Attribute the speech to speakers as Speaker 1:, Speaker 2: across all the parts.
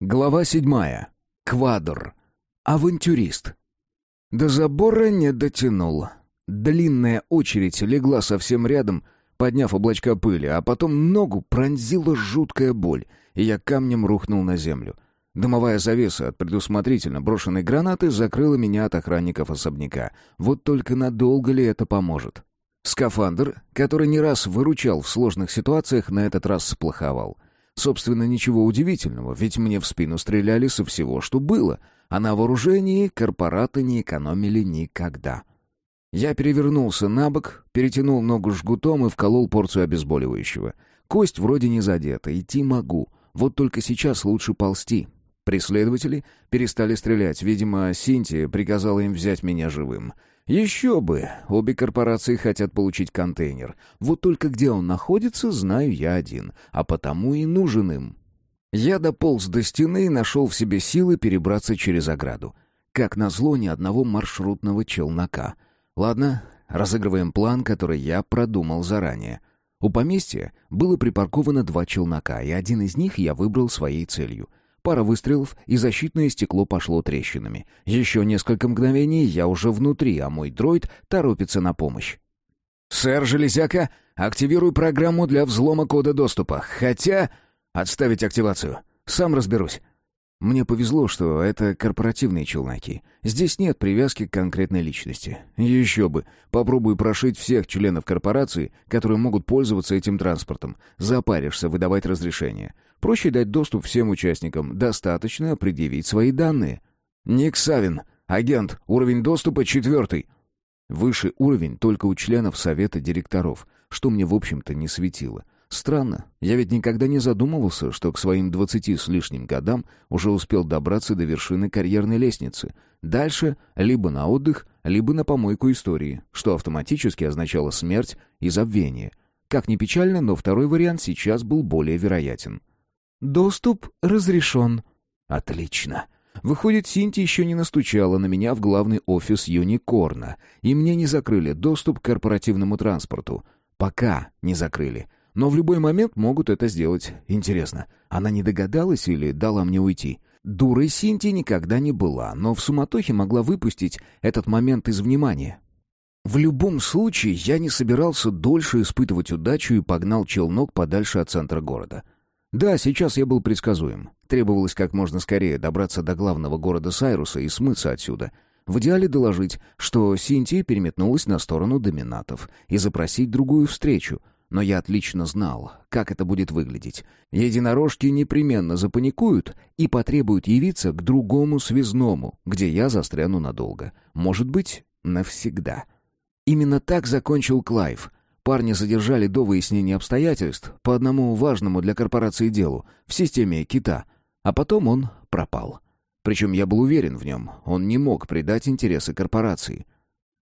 Speaker 1: Глава седьмая. Квадр. Авантюрист. До забора не дотянул. Длинная очередь легла совсем рядом, подняв облачка пыли, а потом ногу пронзила жуткая боль, и я камнем рухнул на землю. Дымовая завеса от предусмотрительно брошенной гранаты закрыла меня от охранников особняка. Вот только надолго ли это поможет? Скафандр, который не раз выручал в сложных ситуациях, на этот раз сплоховал — Собственно, ничего удивительного, ведь мне в спину стреляли со всего, что было, а на вооружении корпораты не экономили никогда. Я перевернулся на бок, перетянул ногу жгутом и вколол порцию обезболивающего. Кость вроде не задета, идти могу, вот только сейчас лучше ползти. Преследователи перестали стрелять, видимо, Синтия приказала им взять меня живым — еще бы, обе корпорации хотят получить контейнер. Вот только где он находится, знаю я один, а потому и нужен им. Я дополз до стены и нашел в себе силы перебраться через ограду. Как назло, ни одного маршрутного челнока. Ладно, разыгрываем план, который я продумал заранее. У поместья было припарковано два челнока, и один из них я выбрал своей целью — Пара выстрелов, и защитное стекло пошло трещинами. Еще несколько мгновений я уже внутри, а мой дроид торопится на помощь. «Сэр Железяка, активируй программу для взлома кода доступа. Хотя...» «Отставить активацию. Сам разберусь». Мне повезло, что это корпоративные челноки. Здесь нет привязки к конкретной личности. Еще бы. Попробуй прошить всех членов корпорации, которые могут пользоваться этим транспортом. Запаришься выдавать разрешение. Проще дать доступ всем участникам, достаточно предъявить свои данные. Ник Савин, агент, уровень доступа четвертый. Выше уровень только у членов совета директоров, что мне, в общем-то, не светило. Странно, я ведь никогда не задумывался, что к своим двадцати с лишним годам уже успел добраться до вершины карьерной лестницы. Дальше либо на отдых, либо на помойку истории, что автоматически означало смерть и забвение. Как ни печально, но второй вариант сейчас был более вероятен. «Доступ разрешен». «Отлично». Выходит, Синти еще не настучала на меня в главный офис Юникорна, и мне не закрыли доступ к корпоративному транспорту. Пока не закрыли. Но в любой момент могут это сделать. Интересно, она не догадалась или дала мне уйти? Дурой Синти никогда не была, но в суматохе могла выпустить этот момент из внимания. В любом случае, я не собирался дольше испытывать удачу и погнал челнок подальше от центра города. Да, сейчас я был предсказуем. Требовалось как можно скорее добраться до главного города Сайруса и смыться отсюда. В идеале доложить, что Синтия переметнулась на сторону доминатов и запросить другую встречу. Но я отлично знал, как это будет выглядеть. Единорожки непременно запаникуют и потребуют явиться к другому связному, где я застряну надолго. Может быть, навсегда. Именно так закончил Клайв — Парня задержали до выяснения обстоятельств по одному важному для корпорации делу в системе Кита, а потом он пропал. Причем я был уверен в нем, он не мог предать интересы корпорации.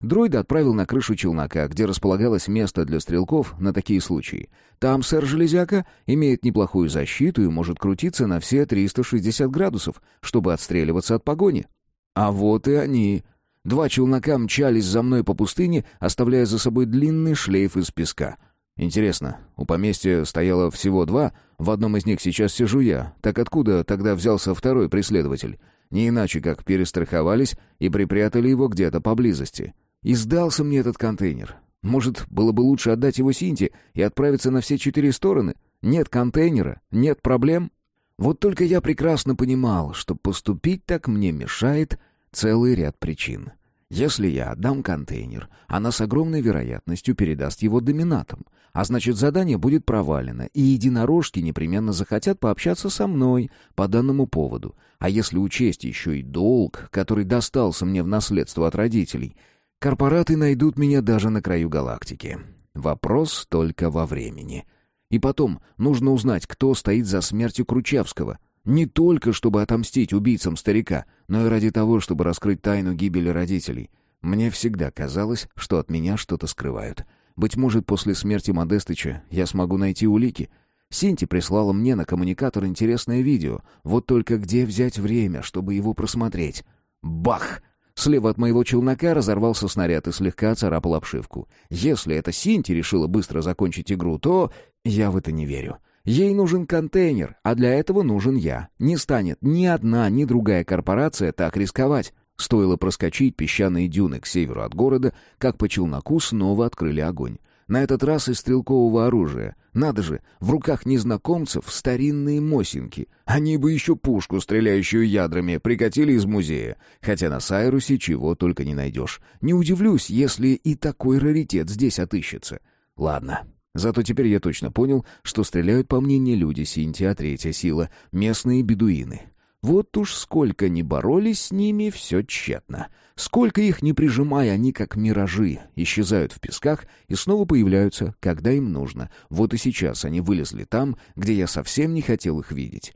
Speaker 1: Дроида отправил на крышу челнока, где располагалось место для стрелков на такие случаи. Там сэр Железяка имеет неплохую защиту и может крутиться на все 360 градусов, чтобы отстреливаться от погони. А вот и они, Два челнока мчались за мной по пустыне, оставляя за собой длинный шлейф из песка. Интересно, у поместья стояло всего два, в одном из них сейчас сижу я. Так откуда тогда взялся второй преследователь? Не иначе, как перестраховались и припрятали его где-то поблизости. И сдался мне этот контейнер. Может, было бы лучше отдать его Синте и отправиться на все четыре стороны? Нет контейнера, нет проблем. Вот только я прекрасно понимал, что поступить так мне мешает целый ряд причин. Если я отдам контейнер, она с огромной вероятностью передаст его доминатам, а значит задание будет провалено, и единорожки непременно захотят пообщаться со мной по данному поводу. А если учесть еще и долг, который достался мне в наследство от родителей, корпораты найдут меня даже на краю галактики. Вопрос только во времени. И потом нужно узнать, кто стоит за смертью Кручевского — не только чтобы отомстить убийцам старика, но и ради того, чтобы раскрыть тайну гибели родителей. Мне всегда казалось, что от меня что-то скрывают. Быть может, после смерти Модестыча я смогу найти улики. Синти прислала мне на коммуникатор интересное видео. Вот только где взять время, чтобы его просмотреть? Бах! Слева от моего челнока разорвался снаряд и слегка царапал обшивку. Если эта Синти решила быстро закончить игру, то... Я в это не верю. Ей нужен контейнер, а для этого нужен я. Не станет ни одна, ни другая корпорация так рисковать. Стоило проскочить песчаные дюны к северу от города, как по челноку снова открыли огонь. На этот раз из стрелкового оружия. Надо же, в руках незнакомцев старинные мосинки. Они бы еще пушку, стреляющую ядрами, прикатили из музея. Хотя на Сайрусе чего только не найдешь. Не удивлюсь, если и такой раритет здесь отыщется. Ладно, Зато теперь я точно понял, что стреляют по мне не люди Синтия, третья сила, местные бедуины. Вот уж сколько ни боролись с ними, все тщетно. Сколько их не прижимая, они как миражи, исчезают в песках и снова появляются, когда им нужно. Вот и сейчас они вылезли там, где я совсем не хотел их видеть.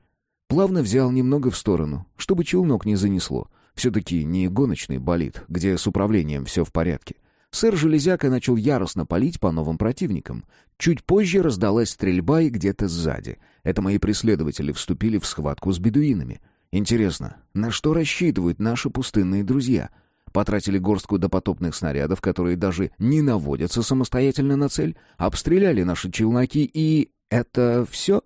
Speaker 1: Плавно взял немного в сторону, чтобы челнок не занесло. Все-таки не гоночный болид, где с управлением все в порядке. Сэр Железяка начал яростно палить по новым противникам. Чуть позже раздалась стрельба и где-то сзади. Это мои преследователи вступили в схватку с бедуинами. Интересно, на что рассчитывают наши пустынные друзья? Потратили горстку допотопных снарядов, которые даже не наводятся самостоятельно на цель, обстреляли наши челноки и... это все?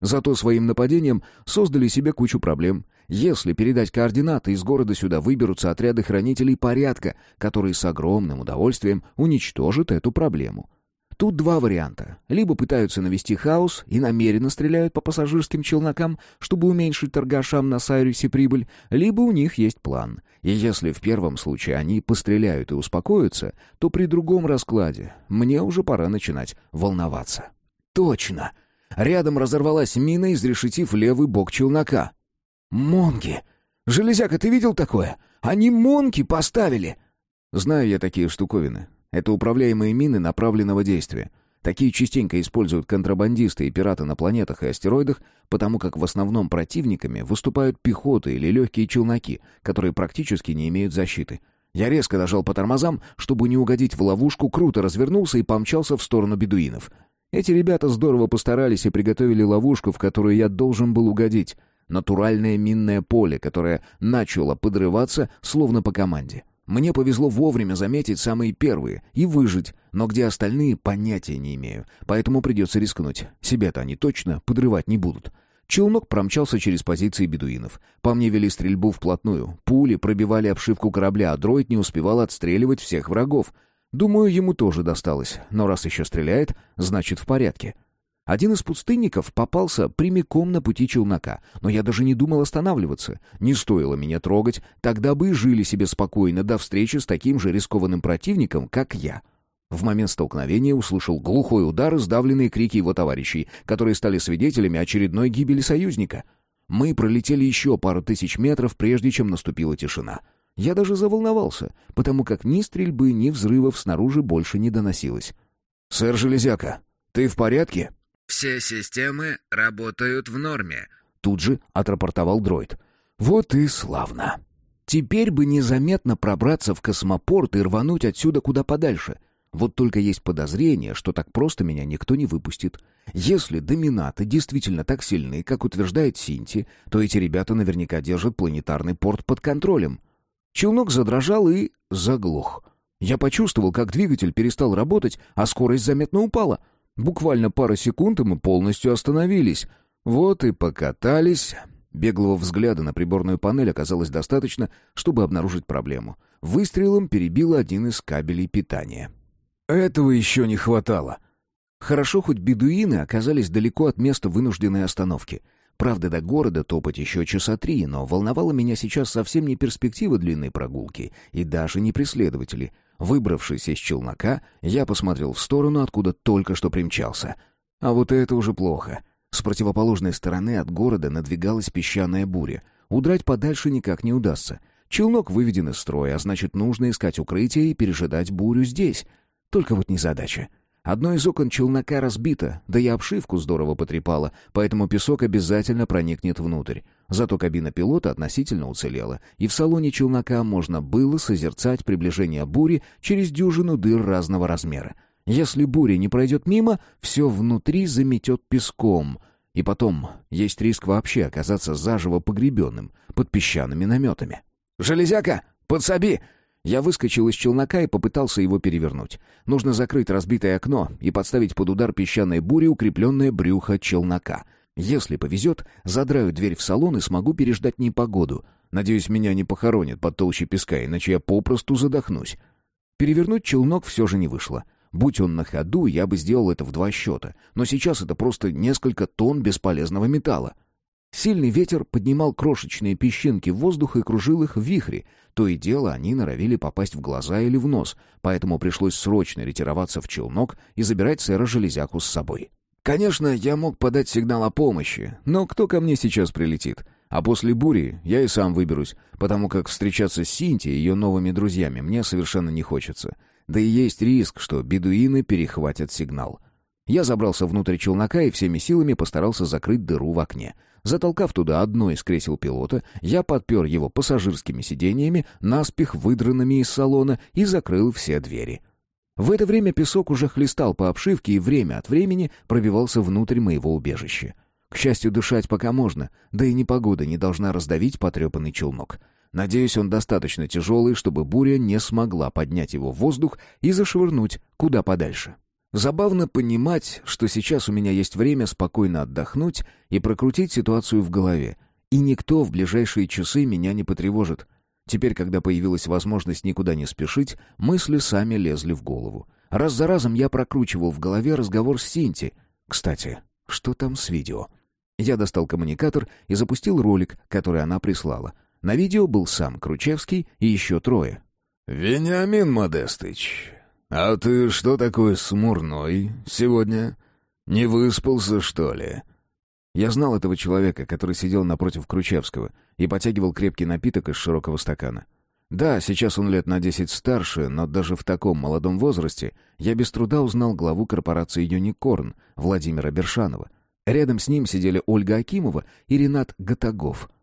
Speaker 1: Зато своим нападением создали себе кучу проблем. Если передать координаты, из города сюда выберутся отряды хранителей порядка, которые с огромным удовольствием уничтожат эту проблему. Тут два варианта. Либо пытаются навести хаос и намеренно стреляют по пассажирским челнокам, чтобы уменьшить торгашам на Сайрусе прибыль, либо у них есть план. И если в первом случае они постреляют и успокоятся, то при другом раскладе мне уже пора начинать волноваться. Точно! Рядом разорвалась мина, изрешетив левый бок челнока. «Монги! Железяка, ты видел такое? Они монки поставили!» «Знаю я такие штуковины. Это управляемые мины направленного действия. Такие частенько используют контрабандисты и пираты на планетах и астероидах, потому как в основном противниками выступают пехоты или легкие челноки, которые практически не имеют защиты. Я резко нажал по тормозам, чтобы не угодить в ловушку, круто развернулся и помчался в сторону бедуинов. Эти ребята здорово постарались и приготовили ловушку, в которую я должен был угодить. Натуральное минное поле, которое начало подрываться, словно по команде. Мне повезло вовремя заметить самые первые и выжить, но где остальные, понятия не имею. Поэтому придется рискнуть. Себя-то они точно подрывать не будут. Челнок промчался через позиции бедуинов. По мне вели стрельбу вплотную. Пули пробивали обшивку корабля, а дроид не успевал отстреливать всех врагов. Думаю, ему тоже досталось. Но раз еще стреляет, значит в порядке. Один из пустынников попался прямиком на пути челнока, но я даже не думал останавливаться. Не стоило меня трогать, тогда бы и жили себе спокойно до встречи с таким же рискованным противником, как я. В момент столкновения услышал глухой удар и сдавленные крики его товарищей, которые стали свидетелями очередной гибели союзника. Мы пролетели еще пару тысяч метров, прежде чем наступила тишина. Я даже заволновался, потому как ни стрельбы, ни взрывов снаружи больше не доносилось. «Сэр Железяка, ты в порядке?»
Speaker 2: Все системы работают в норме.
Speaker 1: Тут же отрапортовал дроид. Вот и славно. Теперь бы незаметно пробраться в космопорт и рвануть отсюда куда подальше. Вот только есть подозрение, что так просто меня никто не выпустит. Если доминаты действительно так сильны, как утверждает Синти, то эти ребята наверняка держат планетарный порт под контролем. Челнок задрожал и заглох. Я почувствовал, как двигатель перестал работать, а скорость заметно упала — Буквально пара секунд, и мы полностью остановились. Вот и покатались. Беглого взгляда на приборную панель оказалось достаточно, чтобы обнаружить проблему. Выстрелом перебило один из кабелей питания. Этого еще не хватало. Хорошо, хоть бедуины оказались далеко от места вынужденной остановки. Правда, до города топать еще часа три, но волновала меня сейчас совсем не перспектива длинной прогулки и даже не преследователи — Выбравшись из челнока, я посмотрел в сторону, откуда только что примчался. А вот это уже плохо. С противоположной стороны от города надвигалась песчаная буря. Удрать подальше никак не удастся. Челнок выведен из строя, а значит, нужно искать укрытие и пережидать бурю здесь. Только вот незадача. Одно из окон челнока разбито, да и обшивку здорово потрепало, поэтому песок обязательно проникнет внутрь. Зато кабина пилота относительно уцелела, и в салоне челнока можно было созерцать приближение бури через дюжину дыр разного размера. Если буря не пройдет мимо, все внутри заметет песком. И потом есть риск вообще оказаться заживо погребенным под песчаными наметами. «Железяка, подсоби!» Я выскочил из челнока и попытался его перевернуть. Нужно закрыть разбитое окно и подставить под удар песчаной бури укрепленное брюхо челнока. Если повезет, задраю дверь в салон и смогу переждать непогоду. Надеюсь, меня не похоронят под толщей песка, иначе я попросту задохнусь. Перевернуть челнок все же не вышло. Будь он на ходу, я бы сделал это в два счета. Но сейчас это просто несколько тонн бесполезного металла. Сильный ветер поднимал крошечные песчинки в воздух и кружил их в вихре. То и дело они норовили попасть в глаза или в нос, поэтому пришлось срочно ретироваться в челнок и забирать сэра Железяку с собой. Конечно, я мог подать сигнал о помощи, но кто ко мне сейчас прилетит? А после бури я и сам выберусь, потому как встречаться с Синтией и ее новыми друзьями мне совершенно не хочется. Да и есть риск, что бедуины перехватят сигнал. Я забрался внутрь челнока и всеми силами постарался закрыть дыру в окне — Затолкав туда одно из кресел пилота, я подпер его пассажирскими сиденьями, наспех выдранными из салона, и закрыл все двери. В это время песок уже хлестал по обшивке и время от времени пробивался внутрь моего убежища. К счастью, дышать пока можно, да и непогода не должна раздавить потрепанный челнок. Надеюсь, он достаточно тяжелый, чтобы буря не смогла поднять его в воздух и зашвырнуть куда подальше. Забавно понимать, что сейчас у меня есть время спокойно отдохнуть и прокрутить ситуацию в голове, и никто в ближайшие часы меня не потревожит. Теперь, когда появилась возможность никуда не спешить, мысли сами лезли в голову. Раз за разом я прокручивал в голове разговор с Синти. Кстати, что там с видео? Я достал коммуникатор и запустил ролик, который она прислала. На видео был сам Кручевский и еще трое.
Speaker 3: «Вениамин Модестыч, «А ты что такой смурной сегодня? Не выспался, что ли?»
Speaker 1: Я знал этого человека, который сидел напротив Кручевского и потягивал крепкий напиток из широкого стакана. Да, сейчас он лет на десять старше, но даже в таком молодом возрасте я без труда узнал главу корпорации «Юникорн» Владимира Бершанова. Рядом с ним сидели Ольга Акимова и Ренат Гатагов —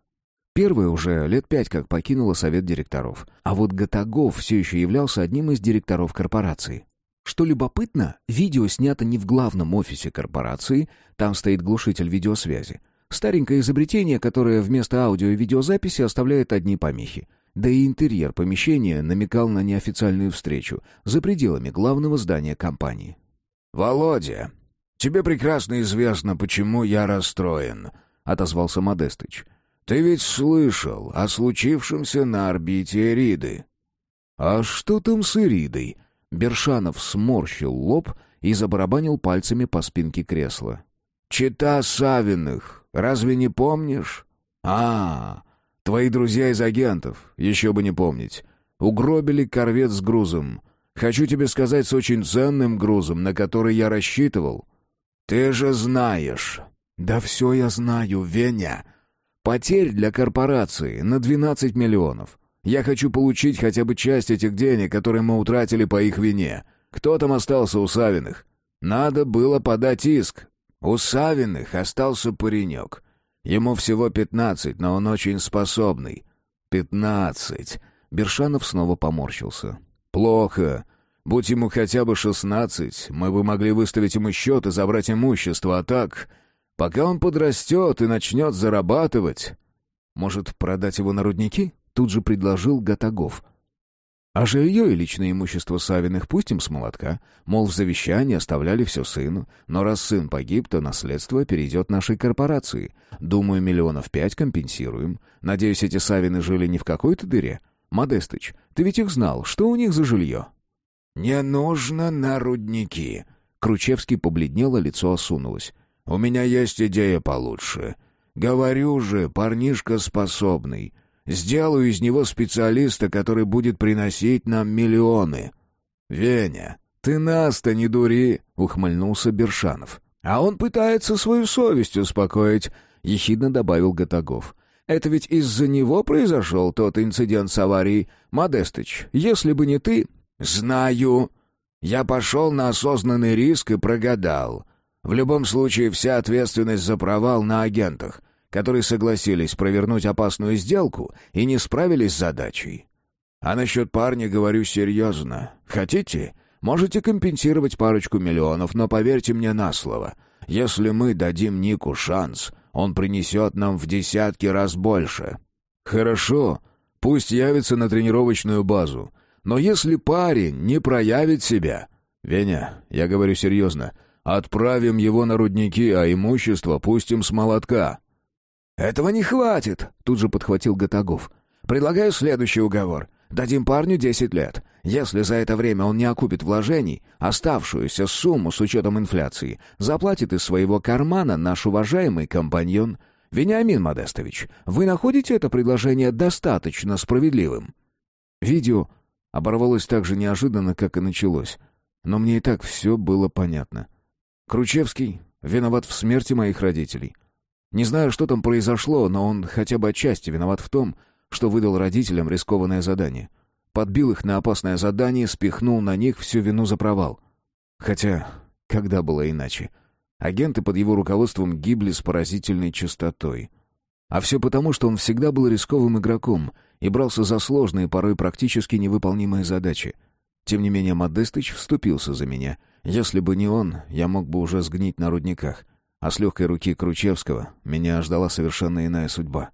Speaker 1: Первая уже лет пять как покинула совет директоров. А вот Гатагов все еще являлся одним из директоров корпорации. Что любопытно, видео снято не в главном офисе корпорации, там стоит глушитель видеосвязи. Старенькое изобретение, которое вместо аудио и видеозаписи оставляет одни помехи. Да и интерьер помещения намекал на неофициальную встречу за пределами главного здания компании.
Speaker 3: «Володя, тебе прекрасно известно, почему я расстроен», — отозвался Модестыч. Ты ведь слышал о случившемся на орбите Эриды?»
Speaker 1: «А что там с Эридой?» Бершанов сморщил лоб и забарабанил пальцами по спинке кресла.
Speaker 3: «Чита Савиных, разве не помнишь?» «А, твои друзья из агентов, еще бы не помнить. Угробили корвет с грузом. Хочу тебе сказать, с очень ценным грузом, на который я рассчитывал. Ты же знаешь».
Speaker 1: «Да все я знаю, Веня», Потерь для корпорации на 12 миллионов. Я хочу получить хотя бы часть этих денег, которые мы утратили по их вине. Кто там остался у Савиных? Надо было подать иск. У Савиных остался паренек. Ему всего 15, но он очень способный. 15. Бершанов снова поморщился. Плохо. Будь ему хотя бы 16, мы бы могли выставить ему счет и забрать имущество, а так... Пока он подрастет и начнет зарабатывать... Может, продать его на рудники? Тут же предложил Гатагов. А жилье и личное имущество Савиных пустим с молотка. Мол, в завещании оставляли все сыну. Но раз сын погиб, то наследство перейдет нашей корпорации. Думаю, миллионов пять компенсируем. Надеюсь, эти Савины жили не в какой-то дыре. Модестыч, ты ведь их знал. Что у них за жилье?
Speaker 3: «Не нужно на рудники».
Speaker 1: Кручевский побледнел, а лицо осунулось.
Speaker 3: У меня есть идея получше. Говорю же, парнишка способный. Сделаю из него специалиста, который будет приносить нам миллионы.
Speaker 1: Веня, ты нас-то не дури, ухмыльнулся Бершанов. А он пытается свою совесть успокоить, ехидно добавил Гатагов. Это ведь из-за него произошел тот инцидент с аварией. Модестыч, если бы не ты...
Speaker 3: Знаю. Я пошел на осознанный риск и прогадал. В любом случае, вся ответственность за провал на агентах, которые согласились провернуть опасную сделку и не справились с задачей. А насчет парня говорю серьезно. Хотите? Можете компенсировать парочку миллионов, но поверьте мне на слово. Если мы дадим Нику шанс, он принесет нам в десятки раз больше.
Speaker 1: Хорошо. Пусть явится на тренировочную базу.
Speaker 3: Но если парень не проявит себя... Веня, я говорю серьезно, отправим его на рудники, а имущество пустим с молотка».
Speaker 1: «Этого не хватит», — тут же подхватил Гатагов. «Предлагаю следующий уговор. Дадим парню десять лет. Если за это время он не окупит вложений, оставшуюся сумму с учетом инфляции заплатит из своего кармана наш уважаемый компаньон. Вениамин Модестович, вы находите это предложение достаточно справедливым?» Видео оборвалось так же неожиданно, как и началось. Но мне и так все было понятно. Кручевский виноват в смерти моих родителей. Не знаю, что там произошло, но он хотя бы отчасти виноват в том, что выдал родителям рискованное задание. Подбил их на опасное задание, спихнул на них всю вину за провал. Хотя, когда было иначе? Агенты под его руководством гибли с поразительной частотой. А все потому, что он всегда был рисковым игроком и брался за сложные, порой практически невыполнимые задачи. Тем не менее, Модестыч вступился за меня. Если бы не он, я мог бы уже сгнить на рудниках. А с легкой руки Кручевского меня ждала совершенно иная судьба.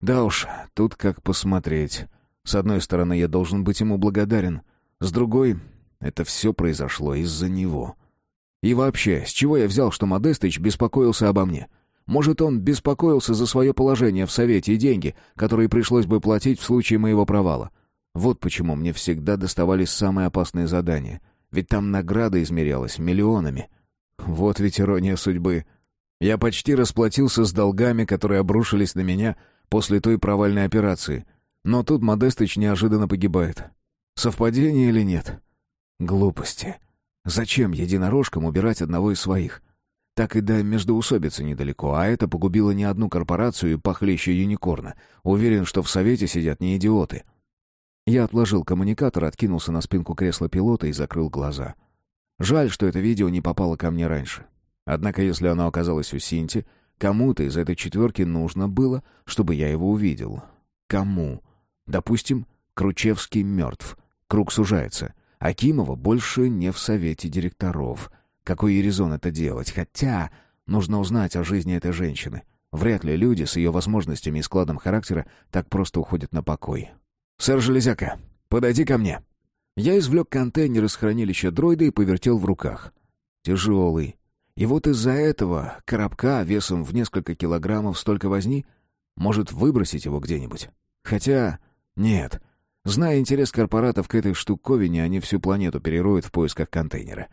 Speaker 1: Да уж, тут как посмотреть. С одной стороны, я должен быть ему благодарен. С другой, это все произошло из-за него. И вообще, с чего я взял, что Модестыч беспокоился обо мне? Может, он беспокоился за свое положение в Совете и деньги, которые пришлось бы платить в случае моего провала. Вот почему мне всегда доставались самые опасные задания. Ведь там награда измерялась миллионами. Вот ведь ирония судьбы. Я почти расплатился с долгами, которые обрушились на меня — после той провальной операции. Но тут Модестыч неожиданно погибает. Совпадение или нет? Глупости. Зачем единорожкам убирать одного из своих? Так и до междоусобицы недалеко, а это погубило не одну корпорацию похлеще юникорна. Уверен, что в совете сидят не идиоты. Я отложил коммуникатор, откинулся на спинку кресла пилота и закрыл глаза. Жаль, что это видео не попало ко мне раньше. Однако, если оно оказалось у Синти, Кому-то из этой четверки нужно было, чтобы я его увидел. Кому? Допустим, Кручевский мертв. Круг сужается. Акимова больше не в совете директоров. Какой резон это делать? Хотя нужно узнать о жизни этой женщины. Вряд ли люди с ее возможностями и складом характера так просто уходят на покой. «Сэр Железяка, подойди ко мне!» Я извлек контейнер из хранилища дроида и повертел в руках. Тяжелый, и вот из-за этого коробка весом в несколько килограммов столько возни может выбросить его где-нибудь. Хотя... Нет. Зная интерес корпоратов к этой штуковине, они всю планету перероют в поисках контейнера.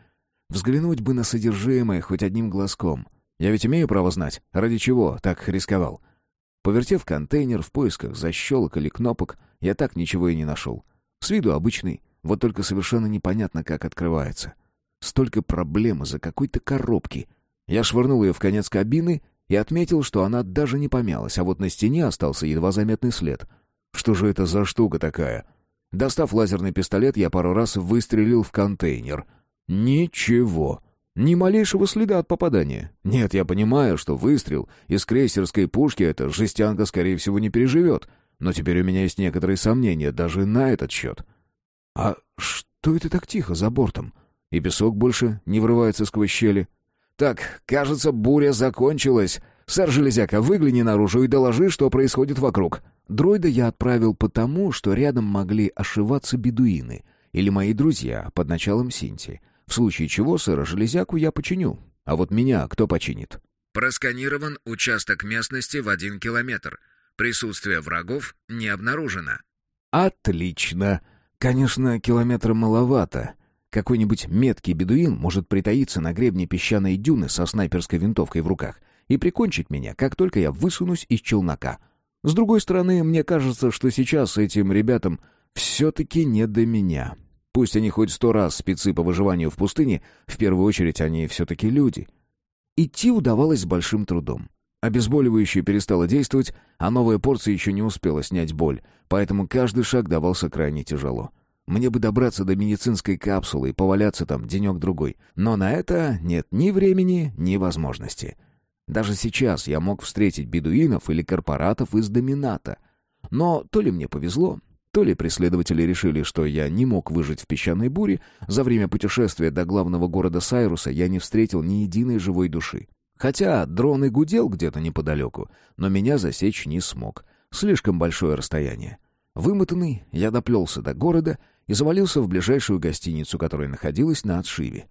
Speaker 1: Взглянуть бы на содержимое хоть одним глазком. Я ведь имею право знать, ради чего так рисковал. Повертев контейнер в поисках защелок или кнопок, я так ничего и не нашел. С виду обычный, вот только совершенно непонятно, как открывается. Столько проблем из-за какой-то коробки. Я швырнул ее в конец кабины и отметил, что она даже не помялась, а вот на стене остался едва заметный след. Что же это за штука такая? Достав лазерный пистолет, я пару раз выстрелил в контейнер. Ничего. Ни малейшего следа от попадания. Нет, я понимаю, что выстрел из крейсерской пушки эта жестянка, скорее всего, не переживет. Но теперь у меня есть некоторые сомнения даже на этот счет. А что это так тихо за бортом? и песок больше не врывается сквозь щели. «Так, кажется, буря закончилась. Сэр Железяка, выгляни наружу и доложи, что происходит вокруг». Дроида я отправил потому, что рядом могли ошиваться бедуины или мои друзья под началом Синти. В случае чего сэра Железяку я починю. А вот меня кто починит?
Speaker 2: Просканирован участок местности в один километр. Присутствие врагов не обнаружено.
Speaker 1: Отлично. Конечно, километра маловато. Какой-нибудь меткий бедуин может притаиться на гребне песчаной дюны со снайперской винтовкой в руках и прикончить меня, как только я высунусь из челнока. С другой стороны, мне кажется, что сейчас этим ребятам все-таки не до меня. Пусть они хоть сто раз спецы по выживанию в пустыне, в первую очередь они все-таки люди. Идти удавалось с большим трудом. Обезболивающее перестало действовать, а новая порция еще не успела снять боль, поэтому каждый шаг давался крайне тяжело. Мне бы добраться до медицинской капсулы и поваляться там денек-другой. Но на это нет ни времени, ни возможности. Даже сейчас я мог встретить бедуинов или корпоратов из домината. Но то ли мне повезло, то ли преследователи решили, что я не мог выжить в песчаной буре, за время путешествия до главного города Сайруса я не встретил ни единой живой души. Хотя дрон и гудел где-то неподалеку, но меня засечь не смог. Слишком большое расстояние. Вымотанный, я доплелся до города и завалился в ближайшую гостиницу, которая находилась на отшиве.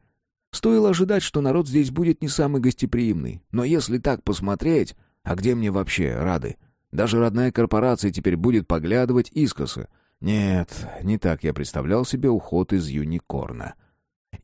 Speaker 1: Стоило ожидать, что народ здесь будет не самый гостеприимный, но если так посмотреть, а где мне вообще рады? Даже родная корпорация теперь будет поглядывать искоса. Нет, не так я представлял себе уход из Юникорна.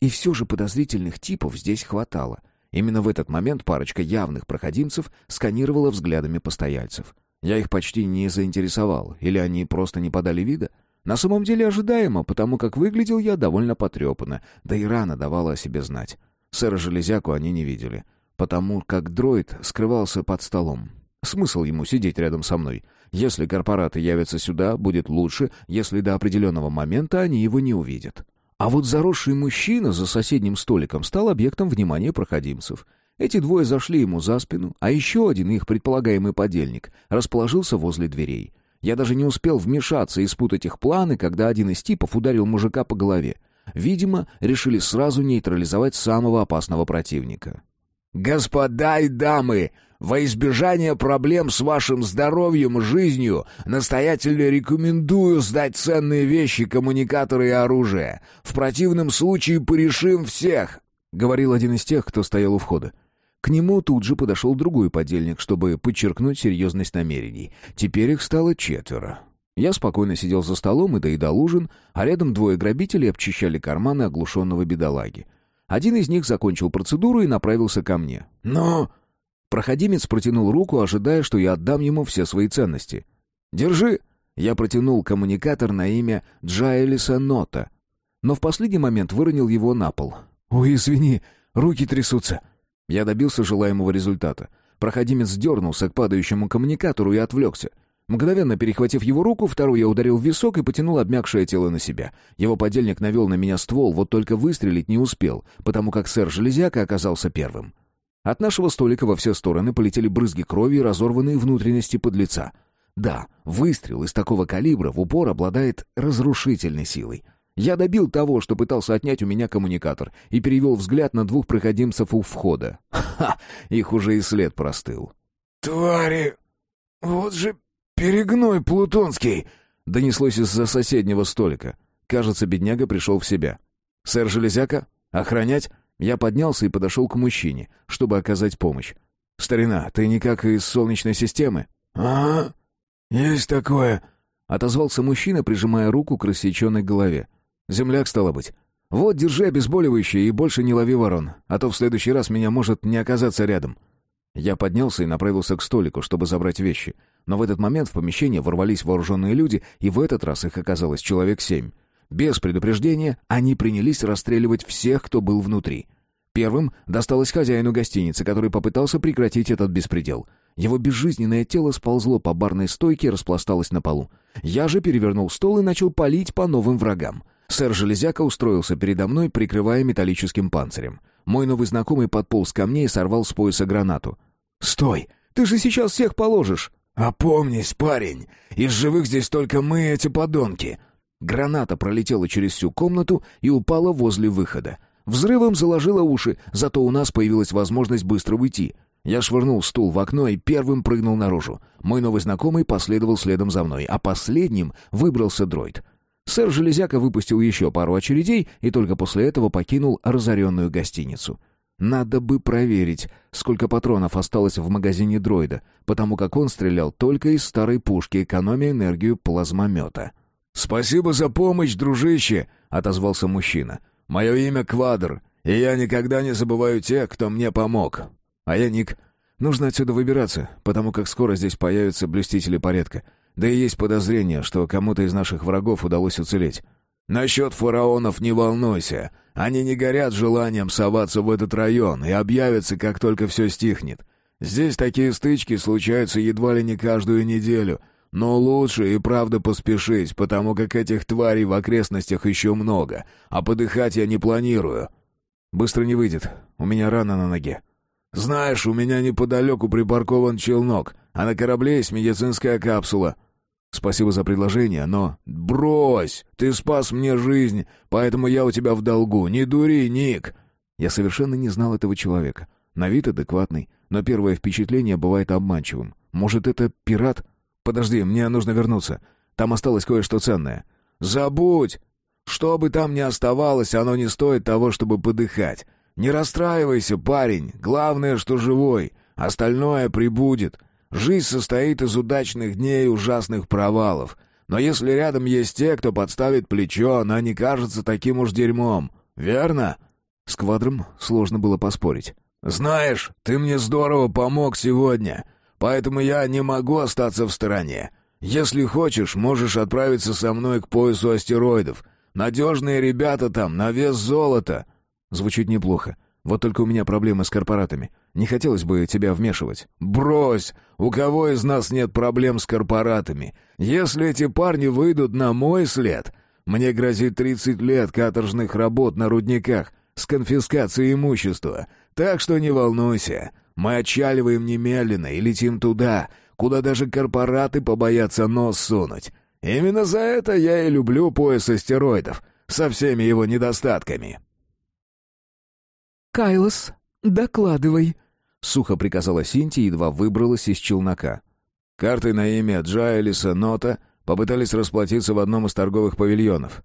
Speaker 1: И все же подозрительных типов здесь хватало. Именно в этот момент парочка явных проходимцев сканировала взглядами постояльцев. Я их почти не заинтересовал, или они просто не подали вида. На самом деле ожидаемо, потому как выглядел я довольно потрепанно, да и рана давала о себе знать. Сэра Железяку они не видели, потому как дроид скрывался под столом. Смысл ему сидеть рядом со мной? Если корпораты явятся сюда, будет лучше, если до определенного момента они его не увидят. А вот заросший мужчина за соседним столиком стал объектом внимания проходимцев. Эти двое зашли ему за спину, а еще один, их предполагаемый подельник, расположился возле дверей. Я даже не успел вмешаться и спутать их планы, когда один из типов ударил мужика по голове. Видимо, решили сразу нейтрализовать самого опасного противника.
Speaker 3: «Господа и дамы, во избежание проблем с вашим здоровьем и жизнью настоятельно рекомендую сдать ценные вещи, коммуникаторы и оружие. В противном случае порешим всех», — говорил один из тех, кто стоял у входа. К нему тут же подошел другой подельник, чтобы подчеркнуть серьезность намерений. Теперь их стало четверо. Я спокойно сидел за столом и доедал ужин, а рядом двое грабителей обчищали карманы оглушенного бедолаги. Один из них закончил процедуру и направился ко мне. «Но...» Проходимец протянул руку, ожидая, что я отдам ему все свои ценности. «Держи!» Я протянул коммуникатор на имя Джайлиса Нота, но в последний момент выронил его на пол. «Ой, извини, руки трясутся!» Я добился желаемого результата. Проходимец дернулся к падающему коммуникатору и отвлекся. Мгновенно перехватив его руку, второй я ударил в висок и потянул обмякшее тело на себя. Его подельник навел на меня ствол, вот только выстрелить не успел, потому как сэр Железяка оказался первым. От нашего столика во все стороны полетели брызги крови и разорванные внутренности подлеца. Да, выстрел из такого калибра в упор обладает разрушительной силой. Я добил того, что пытался отнять у меня коммуникатор, и перевел взгляд на двух проходимцев у входа. Ха! Их уже и след простыл.
Speaker 4: «Твари! Вот же «Перегной плутонский!»
Speaker 1: — донеслось из-за соседнего столика. Кажется, бедняга пришел в себя. «Сэр Железяка? Охранять?» Я поднялся и подошел к мужчине, чтобы оказать помощь. «Старина, ты никак из Солнечной системы?»
Speaker 4: «Ага, есть такое», —
Speaker 1: отозвался мужчина, прижимая руку к рассеченной голове. «Земляк, стало быть. Вот, держи обезболивающее и больше не лови ворон, а то в следующий раз меня может не оказаться рядом». Я поднялся и направился к столику, чтобы забрать вещи. Но в этот момент в помещение ворвались вооруженные люди, и в этот раз их оказалось человек семь. Без предупреждения они принялись расстреливать всех, кто был внутри. Первым досталось хозяину гостиницы, который попытался прекратить этот беспредел. Его безжизненное тело сползло по барной стойке и распласталось на полу. Я же перевернул стол и начал палить по новым врагам. Сэр Железяка устроился передо мной, прикрывая металлическим панцирем. Мой новый знакомый подполз ко мне и сорвал с пояса гранату. «Стой! Ты же сейчас всех положишь!»
Speaker 4: «Опомнись, парень! Из живых здесь только мы, эти подонки!»
Speaker 1: Граната пролетела через всю комнату и упала возле выхода. Взрывом заложила уши, зато у нас появилась возможность быстро уйти. Я швырнул стул в окно и первым прыгнул наружу. Мой новый знакомый последовал следом за мной, а последним выбрался дроид. Сэр Железяка выпустил еще пару очередей и только после этого покинул разоренную гостиницу. Надо бы проверить, сколько патронов осталось в магазине дроида, потому как он стрелял только из старой пушки, экономя энергию плазмомета.
Speaker 4: «Спасибо за помощь, дружище!» — отозвался мужчина. «Мое имя Квадр, и я никогда не забываю тех, кто мне помог».
Speaker 1: «А я Ник. Нужно отсюда выбираться, потому как скоро здесь появятся блюстители порядка. Да и есть подозрение, что кому-то из наших врагов удалось уцелеть».
Speaker 4: «Насчет фараонов не волнуйся. Они не горят желанием соваться в этот район и объявятся, как только все стихнет. Здесь такие стычки случаются едва ли не каждую неделю, но лучше и правда поспешить, потому как этих тварей в окрестностях еще много, а подыхать я не планирую».
Speaker 1: «Быстро не выйдет. У меня рана на ноге».
Speaker 4: «Знаешь, у меня неподалеку припаркован челнок, а на корабле есть медицинская капсула».
Speaker 1: Спасибо за предложение, но...
Speaker 4: Брось! Ты спас мне жизнь, поэтому я у тебя в долгу. Не дури, Ник!»
Speaker 1: Я совершенно не знал этого человека. На вид адекватный, но первое впечатление бывает обманчивым. Может, это пират? Подожди, мне нужно вернуться. Там осталось кое-что ценное.
Speaker 4: «Забудь!
Speaker 3: Что бы там ни оставалось, оно не стоит того, чтобы подыхать. Не расстраивайся, парень, главное, что живой, остальное прибудет. Жизнь состоит из удачных дней и ужасных провалов. Но если рядом есть те, кто подставит плечо, она не кажется таким уж дерьмом. Верно?»
Speaker 1: С квадром сложно было поспорить.
Speaker 3: «Знаешь, ты мне здорово помог сегодня, поэтому я не могу остаться в стороне. Если хочешь, можешь отправиться со мной к поясу астероидов. Надежные ребята там, на вес золота».
Speaker 1: Звучит неплохо. Вот только у меня проблемы с корпоратами. Не хотелось бы тебя вмешивать».
Speaker 3: «Брось! У кого из нас нет проблем с корпоратами? Если эти парни выйдут на мой след, мне грозит 30 лет каторжных работ на рудниках с конфискацией имущества. Так что не волнуйся. Мы отчаливаем немедленно и летим туда, куда даже корпораты побоятся нос сунуть. Именно за это я и люблю пояс астероидов со всеми его недостатками».
Speaker 5: «Кайлос, докладывай», —
Speaker 1: сухо приказала Синти, едва выбралась из челнока.
Speaker 3: Картой на имя Джайлиса Нота попытались расплатиться в одном из торговых павильонов.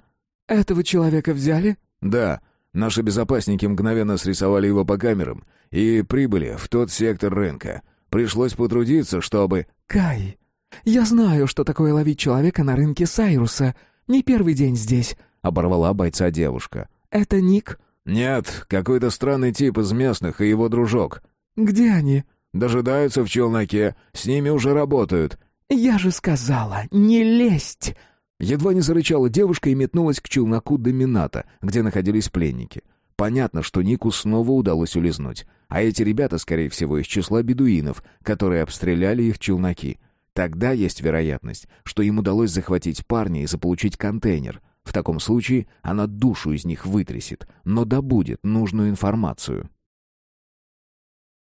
Speaker 5: «Этого человека взяли?»
Speaker 3: «Да. Наши безопасники мгновенно срисовали его по камерам и прибыли в тот сектор рынка. Пришлось потрудиться, чтобы...»
Speaker 5: «Кай, я знаю, что такое ловить человека на рынке Сайруса. Не первый день здесь», —
Speaker 1: оборвала бойца девушка.
Speaker 5: «Это Ник?»
Speaker 3: «Нет, какой-то странный тип из местных и его дружок».
Speaker 5: «Где они?»
Speaker 3: «Дожидаются в челноке. С ними уже работают».
Speaker 5: «Я же сказала, не лезть!»
Speaker 1: Едва не зарычала девушка и метнулась к челноку Домината, где находились пленники. Понятно, что Нику снова удалось улизнуть. А эти ребята, скорее всего, из числа бедуинов, которые обстреляли их челноки. Тогда есть вероятность, что им удалось захватить парня и заполучить контейнер. В таком случае она душу из них вытрясет, но добудет нужную информацию.